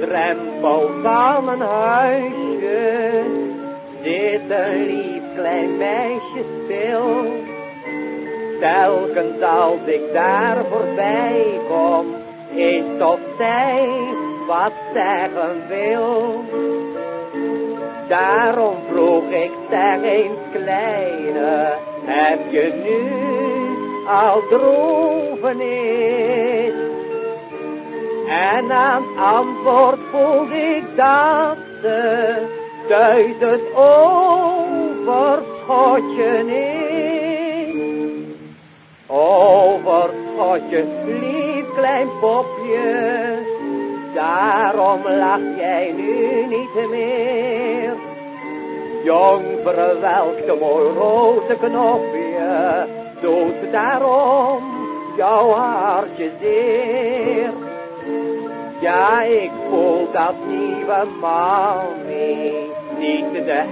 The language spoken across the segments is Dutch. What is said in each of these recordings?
de drempel van een huisje zit een lief klein meisje stil. Telkens als ik daar voorbij kom, is tot zij wat zeggen wil. Daarom vroeg ik zeg eens kleine, heb je nu al droeven in? En aan antwoord voelde ik dat ze duizend overschotje is. Overschotje, lief klein popje, daarom lach jij nu niet meer. Jong verwelkte mooi roze knopje, doet daarom jouw hartje zeer. Ja, ik voel dat nieuwe mami niet de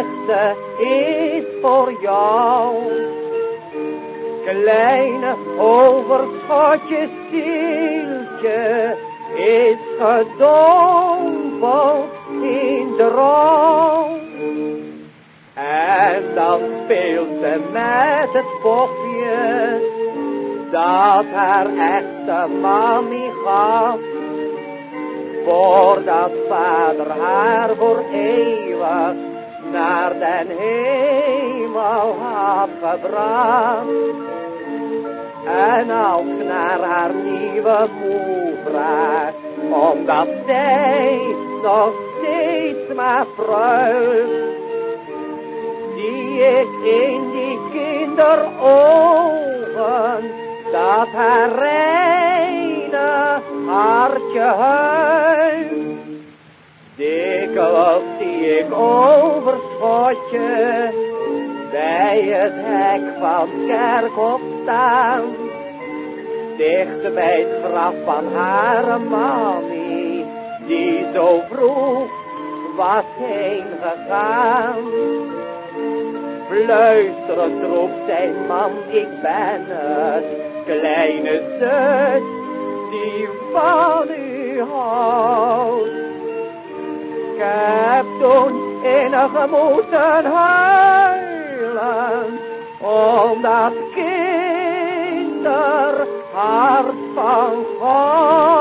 echte is voor jou. Kleine overschotje zieltje is gedompeld in de rouw. En dan speelt ze met het popje dat haar echte mami gaf. Voordat vader haar voor eeuwig naar den hemel had gebracht. En als naar haar nieuwe moe vraagt, omdat zij nog steeds maar fruit. Zie ik in die kinderogen, dat haar reine hartje huilt. Dikwijls zie ik overschotje bij het hek van kerkhof staan. Dicht bij het graf van haar mami, die zo vroeg was heen gegaan. Fluisterend roept zijn man, ik ben het, kleine zus, die van u houdt. Innig moeten huilen, om dat kinderhart van God.